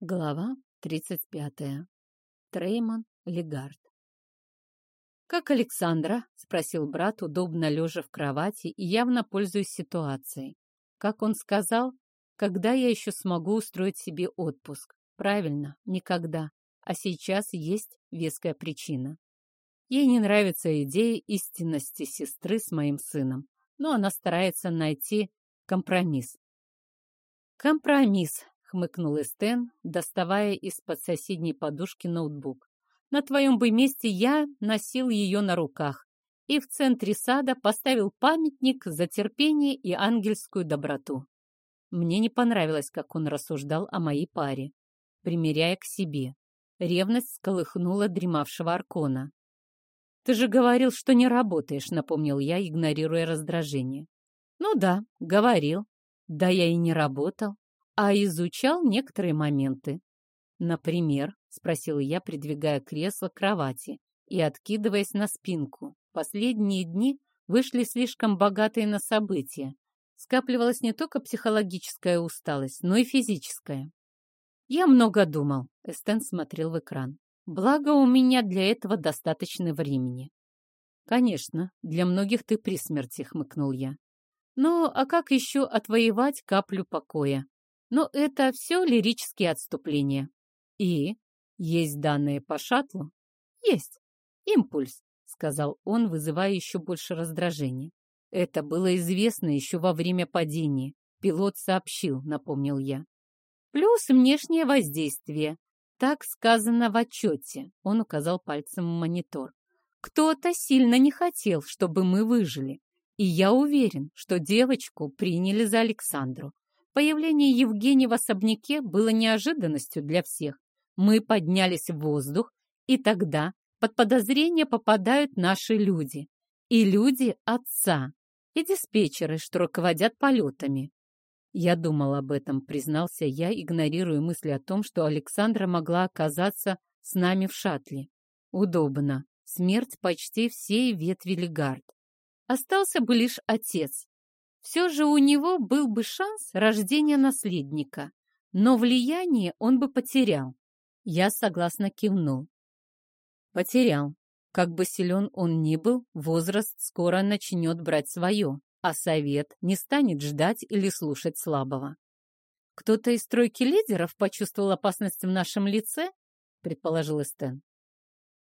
Глава 35. Трейман Легард. «Как Александра?» — спросил брат, удобно лежа в кровати и явно пользуясь ситуацией. Как он сказал, когда я еще смогу устроить себе отпуск? Правильно, никогда. А сейчас есть веская причина. Ей не нравится идея истинности сестры с моим сыном, но она старается найти компромисс. Компромисс, — хмыкнул Эстен, доставая из-под соседней подушки ноутбук. «На твоем бы месте я носил ее на руках и в центре сада поставил памятник за терпение и ангельскую доброту». Мне не понравилось, как он рассуждал о моей паре, примеряя к себе. Ревность сколыхнула дремавшего Аркона. «Ты же говорил, что не работаешь», — напомнил я, игнорируя раздражение. «Ну да, говорил. Да я и не работал а изучал некоторые моменты. Например, спросила я, придвигая кресло к кровати и откидываясь на спинку. Последние дни вышли слишком богатые на события. Скапливалась не только психологическая усталость, но и физическая. Я много думал. Эстен смотрел в экран. Благо, у меня для этого достаточно времени. Конечно, для многих ты при смерти, хмыкнул я. Ну, а как еще отвоевать каплю покоя? Но это все лирические отступления. И есть данные по шаттлу? Есть. Импульс, сказал он, вызывая еще больше раздражения. Это было известно еще во время падения. Пилот сообщил, напомнил я. Плюс внешнее воздействие. Так сказано в отчете. Он указал пальцем в монитор. Кто-то сильно не хотел, чтобы мы выжили. И я уверен, что девочку приняли за Александру. Появление Евгения в особняке было неожиданностью для всех. Мы поднялись в воздух, и тогда под подозрение попадают наши люди. И люди отца, и диспетчеры, что руководят полетами. Я думал об этом, признался я, игнорируя мысли о том, что Александра могла оказаться с нами в шаттле. Удобно. Смерть почти всей ветви Легард. Остался бы лишь отец, все же у него был бы шанс рождения наследника, но влияние он бы потерял. Я согласно кивнул. Потерял. Как бы силен он ни был, возраст скоро начнет брать свое, а совет не станет ждать или слушать слабого. «Кто-то из тройки лидеров почувствовал опасность в нашем лице?» — предположил Эстен.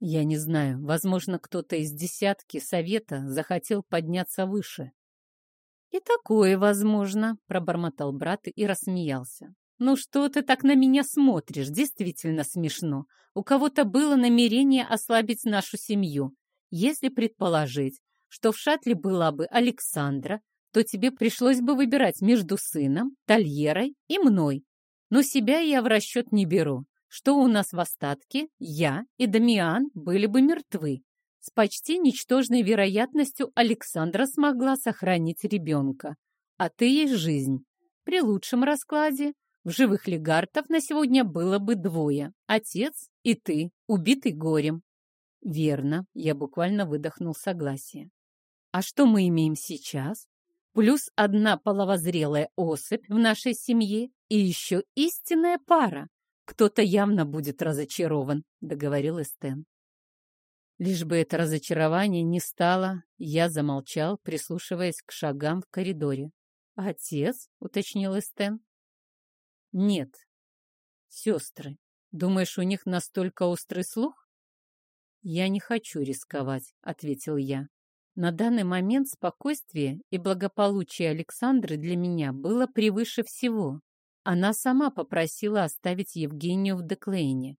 «Я не знаю. Возможно, кто-то из десятки совета захотел подняться выше. «И такое возможно», — пробормотал брат и рассмеялся. «Ну что ты так на меня смотришь? Действительно смешно. У кого-то было намерение ослабить нашу семью. Если предположить, что в шатле была бы Александра, то тебе пришлось бы выбирать между сыном, Тольерой и мной. Но себя я в расчет не беру. Что у нас в остатке? Я и Дамиан были бы мертвы. С почти ничтожной вероятностью Александра смогла сохранить ребенка. А ты есть жизнь. При лучшем раскладе в живых легартов на сегодня было бы двое. Отец и ты, убитый горем. Верно, я буквально выдохнул согласие. А что мы имеем сейчас? Плюс одна половозрелая особь в нашей семье и еще истинная пара. Кто-то явно будет разочарован, договорил Эстен. Лишь бы это разочарование не стало, я замолчал, прислушиваясь к шагам в коридоре. «Отец?» — уточнил Эстен. «Нет. Сестры. Думаешь, у них настолько острый слух?» «Я не хочу рисковать», — ответил я. На данный момент спокойствие и благополучие Александры для меня было превыше всего. Она сама попросила оставить Евгению в Деклейне.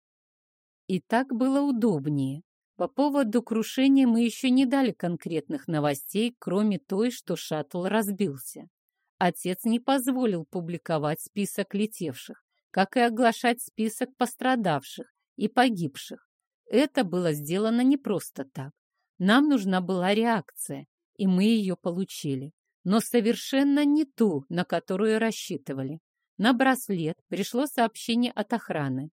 И так было удобнее. По поводу крушения мы еще не дали конкретных новостей, кроме той, что шаттл разбился. Отец не позволил публиковать список летевших, как и оглашать список пострадавших и погибших. Это было сделано не просто так. Нам нужна была реакция, и мы ее получили. Но совершенно не ту, на которую рассчитывали. На браслет пришло сообщение от охраны.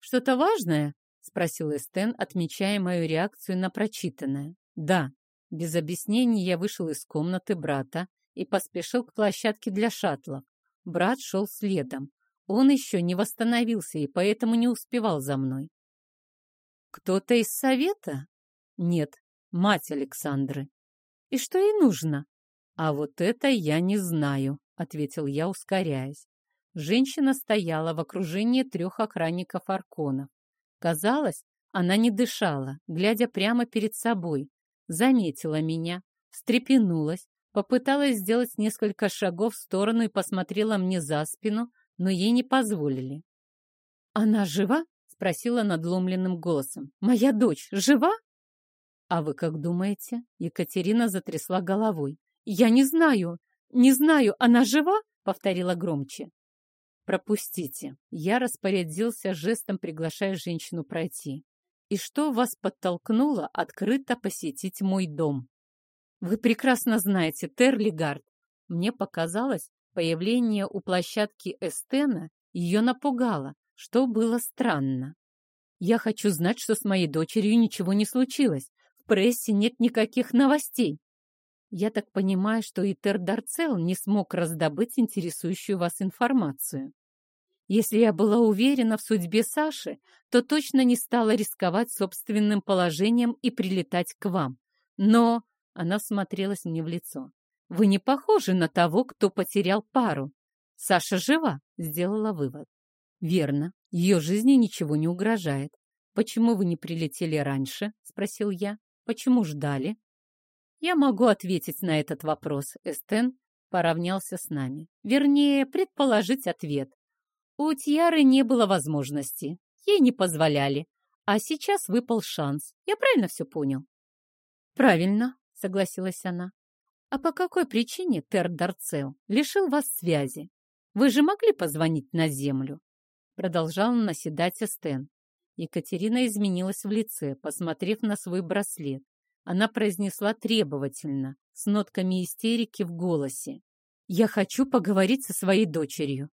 «Что-то важное?» — спросил Эстен, отмечая мою реакцию на прочитанное. «Да». Без объяснений я вышел из комнаты брата и поспешил к площадке для шаттлов. Брат шел следом. Он еще не восстановился и поэтому не успевал за мной. Кто-то из совета? Нет, мать Александры. И что ей нужно? А вот это я не знаю, ответил я, ускоряясь. Женщина стояла в окружении трех охранников Арконов. Казалось, она не дышала, глядя прямо перед собой. Заметила меня, встрепенулась, попыталась сделать несколько шагов в сторону и посмотрела мне за спину, но ей не позволили. «Она жива?» — спросила надломленным голосом. «Моя дочь жива?» «А вы как думаете?» — Екатерина затрясла головой. «Я не знаю, не знаю, она жива?» — повторила громче. «Пропустите». Я распорядился жестом, приглашая женщину пройти. «И что вас подтолкнуло открыто посетить мой дом?» «Вы прекрасно знаете, Терлигард». Мне показалось, Появление у площадки Эстена ее напугало, что было странно. «Я хочу знать, что с моей дочерью ничего не случилось. В прессе нет никаких новостей». «Я так понимаю, что и Тердарцел не смог раздобыть интересующую вас информацию. Если я была уверена в судьбе Саши, то точно не стала рисковать собственным положением и прилетать к вам. Но...» Она смотрелась мне в лицо. Вы не похожи на того, кто потерял пару. Саша жива, сделала вывод. Верно, ее жизни ничего не угрожает. Почему вы не прилетели раньше? Спросил я. Почему ждали? Я могу ответить на этот вопрос. Эстен поравнялся с нами. Вернее, предположить ответ. У Тьяры не было возможности. Ей не позволяли. А сейчас выпал шанс. Я правильно все понял? Правильно, согласилась она. А по какой причине Тердарцел лишил вас связи? Вы же могли позвонить на землю? Продолжал наседать Эстен. Екатерина изменилась в лице, посмотрев на свой браслет. Она произнесла требовательно, с нотками истерики в голосе. «Я хочу поговорить со своей дочерью».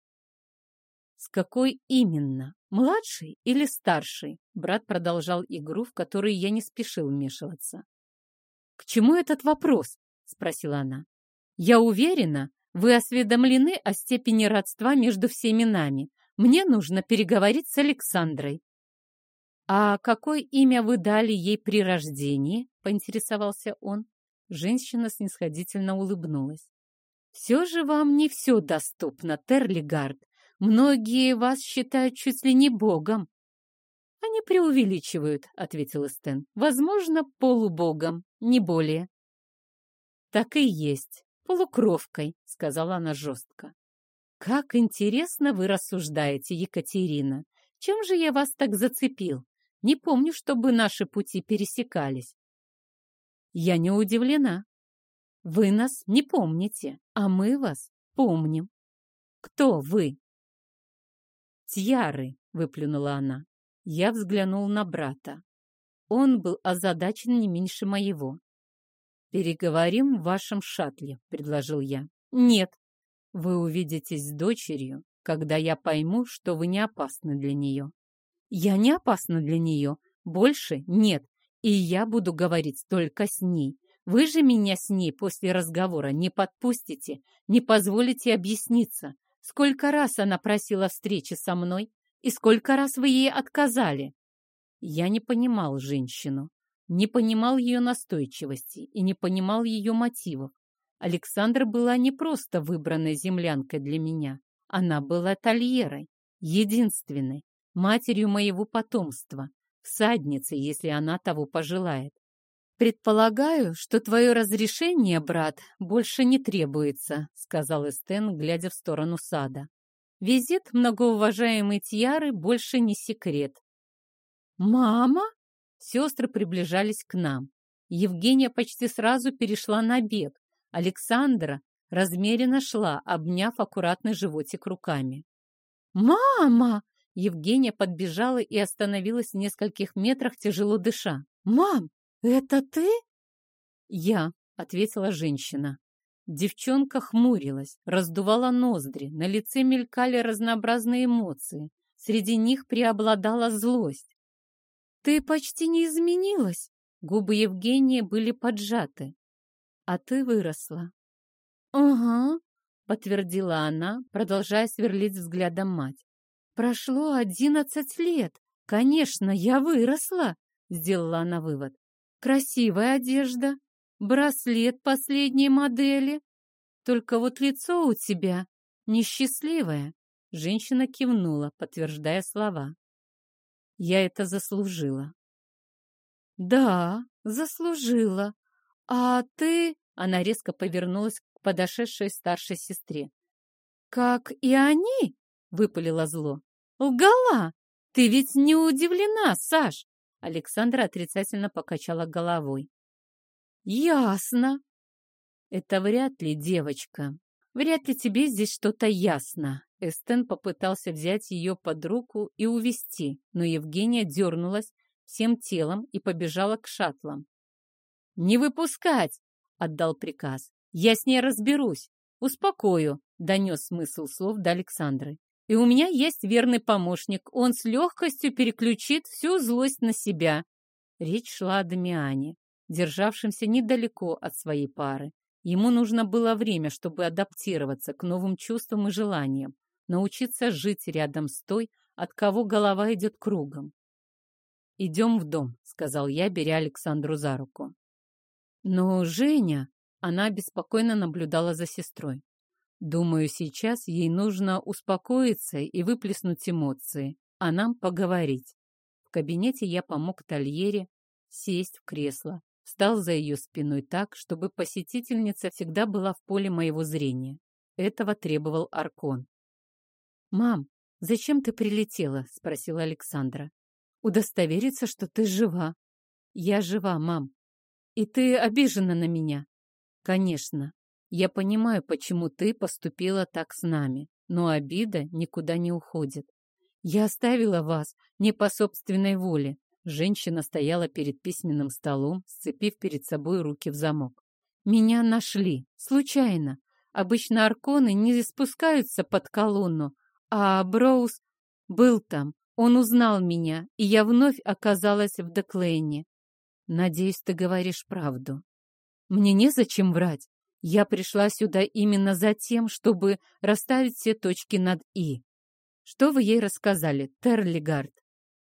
«С какой именно? Младшей или старшей?» Брат продолжал игру, в которой я не спешил вмешиваться. «К чему этот вопрос?» — спросила она. «Я уверена, вы осведомлены о степени родства между всеми нами. Мне нужно переговорить с Александрой». «А какое имя вы дали ей при рождении?» — поинтересовался он. Женщина снисходительно улыбнулась. «Все же вам не все доступно, Терлигард. Многие вас считают чуть ли не богом». «Они преувеличивают», — ответил Эстен. «Возможно, полубогом, не более». «Так и есть, полукровкой», — сказала она жестко. «Как интересно вы рассуждаете, Екатерина. Чем же я вас так зацепил? Не помню, чтобы наши пути пересекались». «Я не удивлена. Вы нас не помните, а мы вас помним. Кто вы?» «Тьяры», — выплюнула она. Я взглянул на брата. Он был озадачен не меньше моего. «Переговорим в вашем шаттле», — предложил я. «Нет, вы увидитесь с дочерью, когда я пойму, что вы не опасны для нее». «Я не опасна для нее. Больше нет. И я буду говорить только с ней. Вы же меня с ней после разговора не подпустите, не позволите объясниться. Сколько раз она просила встречи со мной, и сколько раз вы ей отказали?» Я не понимал женщину не понимал ее настойчивости и не понимал ее мотивов. Александра была не просто выбранной землянкой для меня. Она была тольерой, единственной, матерью моего потомства, всадницей, если она того пожелает. «Предполагаю, что твое разрешение, брат, больше не требуется», сказал Эстен, глядя в сторону сада. «Визит многоуважаемой Тьяры больше не секрет». «Мама?» Сестры приближались к нам. Евгения почти сразу перешла на бег. Александра размеренно шла, обняв аккуратный животик руками. «Мама!» Евгения подбежала и остановилась в нескольких метрах, тяжело дыша. «Мам, это ты?» «Я», — ответила женщина. Девчонка хмурилась, раздувала ноздри, на лице мелькали разнообразные эмоции. Среди них преобладала злость. «Ты почти не изменилась!» Губы Евгения были поджаты. «А ты выросла». «Ага», — подтвердила она, продолжая сверлить взглядом мать. Прошло одиннадцать лет. Конечно, я выросла, сделала она вывод. Красивая одежда, браслет последней модели. Только вот лицо у тебя несчастливое. Женщина кивнула, подтверждая слова. Я это заслужила. Да, заслужила. А ты... Она резко повернулась к подошедшей старшей сестре. «Как и они?» — выпалила зло. «Лгала! Ты ведь не удивлена, Саш!» Александра отрицательно покачала головой. «Ясно!» «Это вряд ли, девочка. Вряд ли тебе здесь что-то ясно». Эстен попытался взять ее под руку и увести, но Евгения дернулась всем телом и побежала к шаттлам. «Не выпускать!» — отдал приказ. «Я с ней разберусь. Успокою», — донес смысл слов до Александры. «И у меня есть верный помощник. Он с легкостью переключит всю злость на себя». Речь шла о Дамиане, державшемся недалеко от своей пары. Ему нужно было время, чтобы адаптироваться к новым чувствам и желаниям, научиться жить рядом с той, от кого голова идет кругом. «Идем в дом», — сказал я, беря Александру за руку. Но Женя, она беспокойно наблюдала за сестрой. Думаю, сейчас ей нужно успокоиться и выплеснуть эмоции, а нам поговорить. В кабинете я помог Тольере сесть в кресло, встал за ее спиной так, чтобы посетительница всегда была в поле моего зрения. Этого требовал Аркон. «Мам, зачем ты прилетела?» — спросила Александра. «Удостовериться, что ты жива». «Я жива, мам. И ты обижена на меня? Конечно. Я понимаю, почему ты поступила так с нами, но обида никуда не уходит. Я оставила вас не по собственной воле. Женщина стояла перед письменным столом, сцепив перед собой руки в замок. Меня нашли. Случайно. Обычно арконы не спускаются под колонну, а Броуз был там. Он узнал меня, и я вновь оказалась в Деклейне. Надеюсь, ты говоришь правду. Мне незачем врать. Я пришла сюда именно за тем, чтобы расставить все точки над «и». Что вы ей рассказали, Терлигард?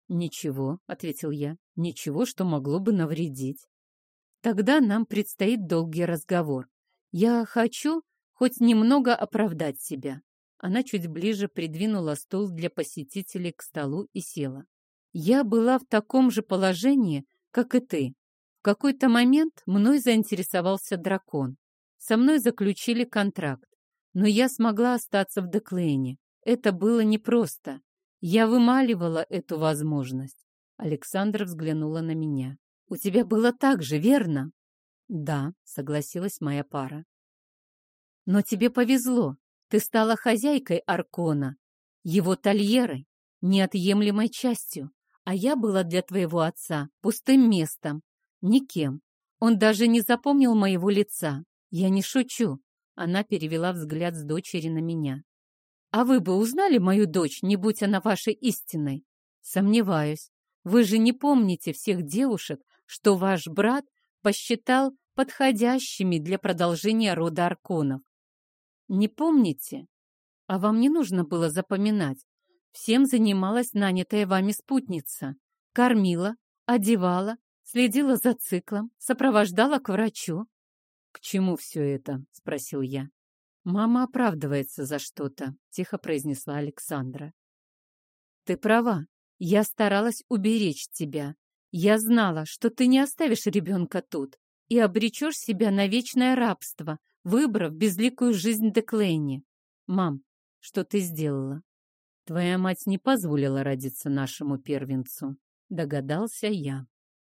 Ничего, — ответил я, — ничего, что могло бы навредить. Тогда нам предстоит долгий разговор. Я хочу хоть немного оправдать себя. Она чуть ближе придвинула стул для посетителей к столу и села. Я была в таком же положении, как и ты. В какой-то момент мной заинтересовался дракон. Со мной заключили контракт, но я смогла остаться в Деклейне. Это было непросто. Я вымаливала эту возможность. Александра взглянула на меня. «У тебя было так же, верно?» «Да», — согласилась моя пара. «Но тебе повезло. Ты стала хозяйкой Аркона, его тольерой, неотъемлемой частью. А я была для твоего отца пустым местом, никем. Он даже не запомнил моего лица. Я не шучу. Она перевела взгляд с дочери на меня. А вы бы узнали мою дочь, не будь она вашей истинной? Сомневаюсь. Вы же не помните всех девушек, что ваш брат посчитал подходящими для продолжения рода Арконов. Не помните? А вам не нужно было запоминать. Всем занималась нанятая вами спутница. Кормила, одевала, следила за циклом, сопровождала к врачу. — К чему все это? — спросил я. — Мама оправдывается за что-то, — тихо произнесла Александра. — Ты права. Я старалась уберечь тебя. Я знала, что ты не оставишь ребенка тут и обречешь себя на вечное рабство, выбрав безликую жизнь Деклейни. Мам, что ты сделала? Твоя мать не позволила родиться нашему первенцу, догадался я.